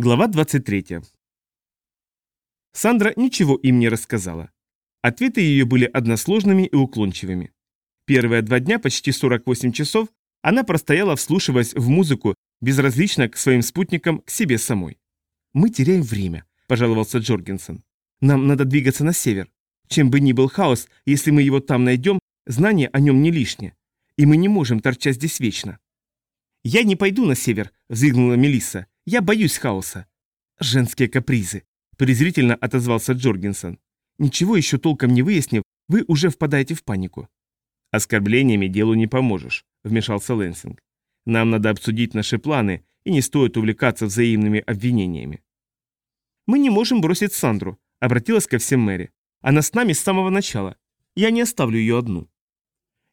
Глава 23. Сандра ничего им не рассказала. Ответы ее были односложными и уклончивыми. Первые два дня, почти 48 часов, она простояла, вслушиваясь в музыку, безразлично к своим спутникам, к себе самой. «Мы теряем время», – пожаловался Джоргенсен. «Нам надо двигаться на север. Чем бы ни был хаос, если мы его там найдем, знание о нем не лишнее. И мы не можем торчать здесь вечно». «Я не пойду на север», – взвигнула Мелисса. Я боюсь хаоса. Женские капризы. Презрительно отозвался Джоргенсон. Ничего еще толком не выяснив, вы уже впадаете в панику. Оскорблениями делу не поможешь, вмешался Лэнсинг. Нам надо обсудить наши планы, и не стоит увлекаться взаимными обвинениями. Мы не можем бросить Сандру, обратилась ко всем Мэри. Она с нами с самого начала. Я не оставлю ее одну.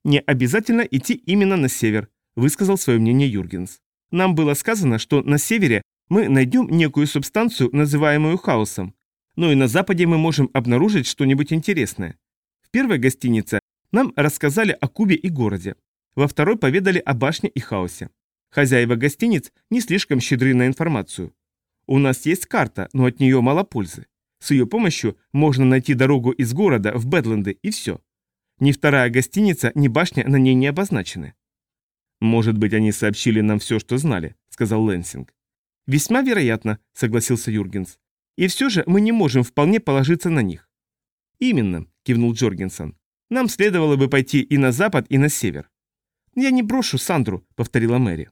Не обязательно идти именно на север, высказал свое мнение Юргенс. Нам было сказано, что на севере мы найдем некую субстанцию, называемую хаосом, но и на западе мы можем обнаружить что-нибудь интересное. В первой гостинице нам рассказали о Кубе и городе, во второй поведали о башне и хаосе. Хозяева гостиниц не слишком щедры на информацию. У нас есть карта, но от нее мало пользы. С ее помощью можно найти дорогу из города в Бэдленды и все. Ни вторая гостиница, ни башня на ней не обозначены. «Может быть, они сообщили нам все, что знали», — сказал Лэнсинг. «Весьма вероятно», — согласился Юргенс. «И все же мы не можем вполне положиться на них». «Именно», — кивнул Джоргенсон. «Нам следовало бы пойти и на запад, и на север». «Я не брошу Сандру», — повторила Мэри.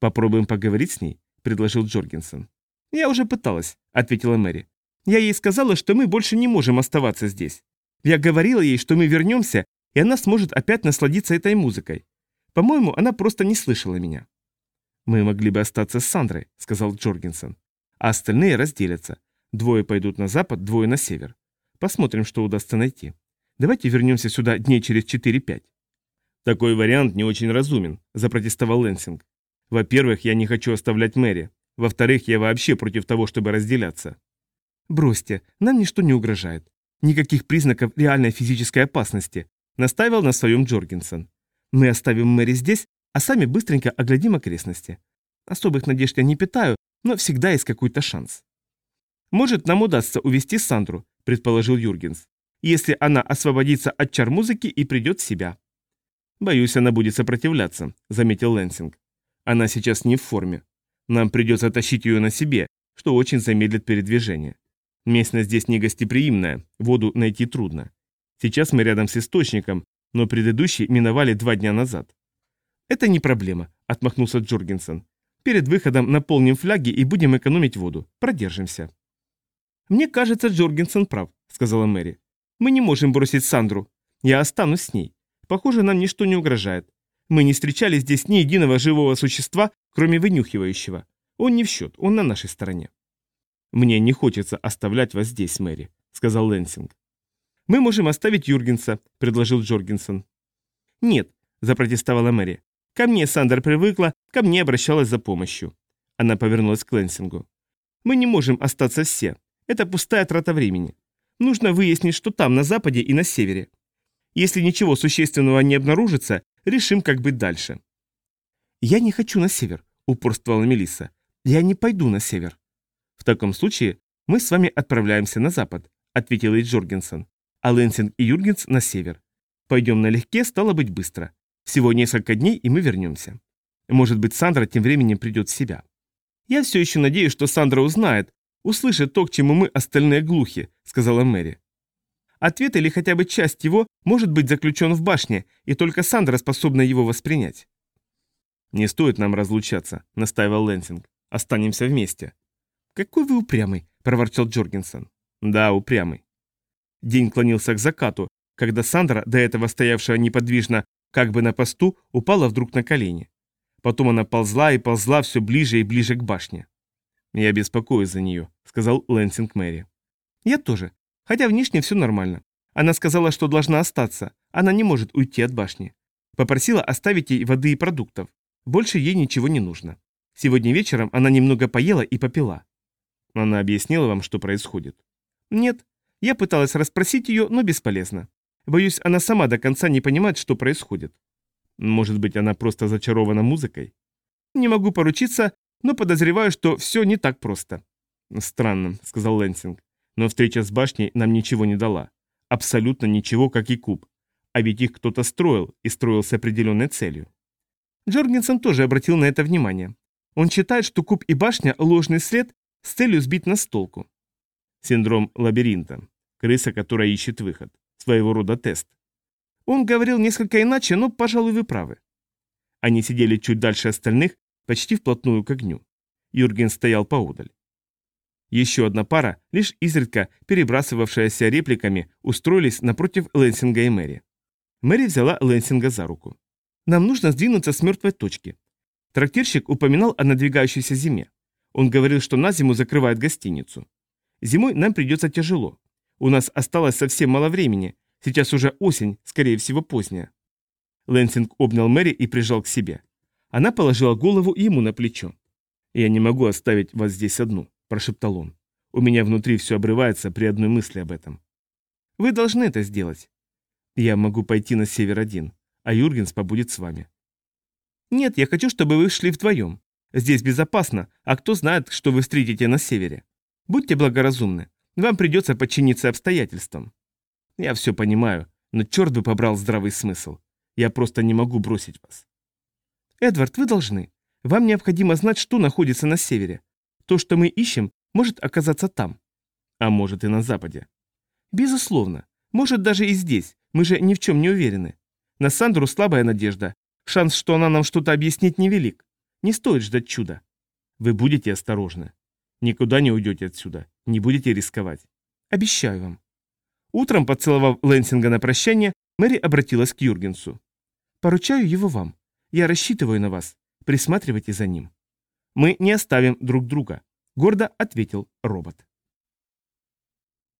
«Попробуем поговорить с ней», — предложил Джоргенсон. «Я уже пыталась», — ответила Мэри. «Я ей сказала, что мы больше не можем оставаться здесь. Я говорила ей, что мы вернемся, и она сможет опять насладиться этой музыкой. По-моему, она просто не слышала меня. «Мы могли бы остаться с Сандрой», — сказал Джоргенсен. «А остальные разделятся. Двое пойдут на запад, двое на север. Посмотрим, что удастся найти. Давайте вернемся сюда дней через 4-5». «Такой вариант не очень разумен», — запротестовал Лэнсинг. «Во-первых, я не хочу оставлять Мэри. Во-вторых, я вообще против того, чтобы разделяться». «Бросьте, нам ничто не угрожает. Никаких признаков реальной физической опасности», — настаивал на своем Джоргенсен. Мы оставим Мэри здесь, а сами быстренько оглядим окрестности. Особых надежд я не питаю, но всегда есть какой-то шанс. Может, нам удастся увести Сандру, предположил Юргенс, если она освободится от чар музыки и придет в себя. Боюсь, она будет сопротивляться, заметил Лэнсинг. Она сейчас не в форме. Нам придется тащить ее на себе, что очень замедлит передвижение. Местность здесь не гостеприимная, воду найти трудно. Сейчас мы рядом с источником, но предыдущий миновали два дня назад. «Это не проблема», — отмахнулся Джоргенсен. «Перед выходом наполним фляги и будем экономить воду. Продержимся». «Мне кажется, Джоргенсен прав», — сказала Мэри. «Мы не можем бросить Сандру. Я останусь с ней. Похоже, нам ничто не угрожает. Мы не встречали здесь ни единого живого существа, кроме вынюхивающего. Он не в счет, он на нашей стороне». «Мне не хочется оставлять вас здесь, Мэри», — сказал Лэнсинг. «Мы можем оставить Юргенса», — предложил Джоргенсен. «Нет», — запротестовала Мэри. «Ко мне Сандер привыкла, ко мне обращалась за помощью». Она повернулась к Лэнсингу. «Мы не можем остаться все. Это пустая трата времени. Нужно выяснить, что там, на западе и на севере. Если ничего существенного не обнаружится, решим, как быть дальше». «Я не хочу на север», — упорствовала Мелисса. «Я не пойду на север». «В таком случае мы с вами отправляемся на запад», — ответил Джоргенсон а Лэнсинг и Юргенс на север. Пойдем налегке, стало быть быстро. Всего несколько дней, и мы вернемся. Может быть, Сандра тем временем придет в себя. Я все еще надеюсь, что Сандра узнает, услышит то, к чему мы остальные глухи, сказала Мэри. Ответ или хотя бы часть его может быть заключен в башне, и только Сандра способна его воспринять. «Не стоит нам разлучаться», — настаивал Лэнсинг. «Останемся вместе». «Какой вы упрямый», — проворчал Джоргенсон. «Да, упрямый. День клонился к закату, когда Сандра, до этого стоявшая неподвижно, как бы на посту, упала вдруг на колени. Потом она ползла и ползла все ближе и ближе к башне. «Я беспокоюсь за нее», — сказал Лэнсинг Мэри. «Я тоже. Хотя внешне все нормально. Она сказала, что должна остаться. Она не может уйти от башни. Попросила оставить ей воды и продуктов. Больше ей ничего не нужно. Сегодня вечером она немного поела и попила». Она объяснила вам, что происходит? «Нет, я пыталась расспросить ее, но бесполезно. Боюсь, она сама до конца не понимает, что происходит. Может быть, она просто зачарована музыкой? Не могу поручиться, но подозреваю, что все не так просто. «Странно», — сказал Лэнсинг. «Но встреча с башней нам ничего не дала. Абсолютно ничего, как и куб. А ведь их кто-то строил, и строил с определенной целью». Джоргенсен тоже обратил на это внимание. Он считает, что куб и башня – ложный след с целью сбить нас с толку. Синдром лабиринта. Крыса, которая ищет выход. Своего рода тест. Он говорил несколько иначе, но, пожалуй, вы правы. Они сидели чуть дальше остальных, почти вплотную к огню. Юрген стоял поодаль. Еще одна пара, лишь изредка перебрасывавшаяся репликами, устроились напротив Лэнсинга и Мэри. Мэри взяла Лэнсинга за руку. «Нам нужно сдвинуться с мертвой точки». Трактирщик упоминал о надвигающейся зиме. Он говорил, что на зиму закрывает гостиницу. Зимой нам придется тяжело. У нас осталось совсем мало времени. Сейчас уже осень, скорее всего, поздняя. Лэнсинг обнял Мэри и прижал к себе. Она положила голову ему на плечо. «Я не могу оставить вас здесь одну», – прошептал он. «У меня внутри все обрывается при одной мысли об этом». «Вы должны это сделать». «Я могу пойти на север один, а Юргенс побудет с вами». «Нет, я хочу, чтобы вы шли вдвоем. Здесь безопасно, а кто знает, что вы встретите на севере. Будьте благоразумны. Вам придется подчиниться обстоятельствам. Я все понимаю, но черт бы побрал здравый смысл. Я просто не могу бросить вас. Эдвард, вы должны. Вам необходимо знать, что находится на севере. То, что мы ищем, может оказаться там. А может и на западе. Безусловно. Может даже и здесь. Мы же ни в чем не уверены. На Сандру слабая надежда. Шанс, что она нам что-то объяснит, невелик. Не стоит ждать чуда. Вы будете осторожны. Никуда не уйдете отсюда. Не будете рисковать. Обещаю вам. Утром, поцеловав Лэнсинга на прощание, Мэри обратилась к Юргенсу. «Поручаю его вам. Я рассчитываю на вас. Присматривайте за ним». «Мы не оставим друг друга», — гордо ответил робот.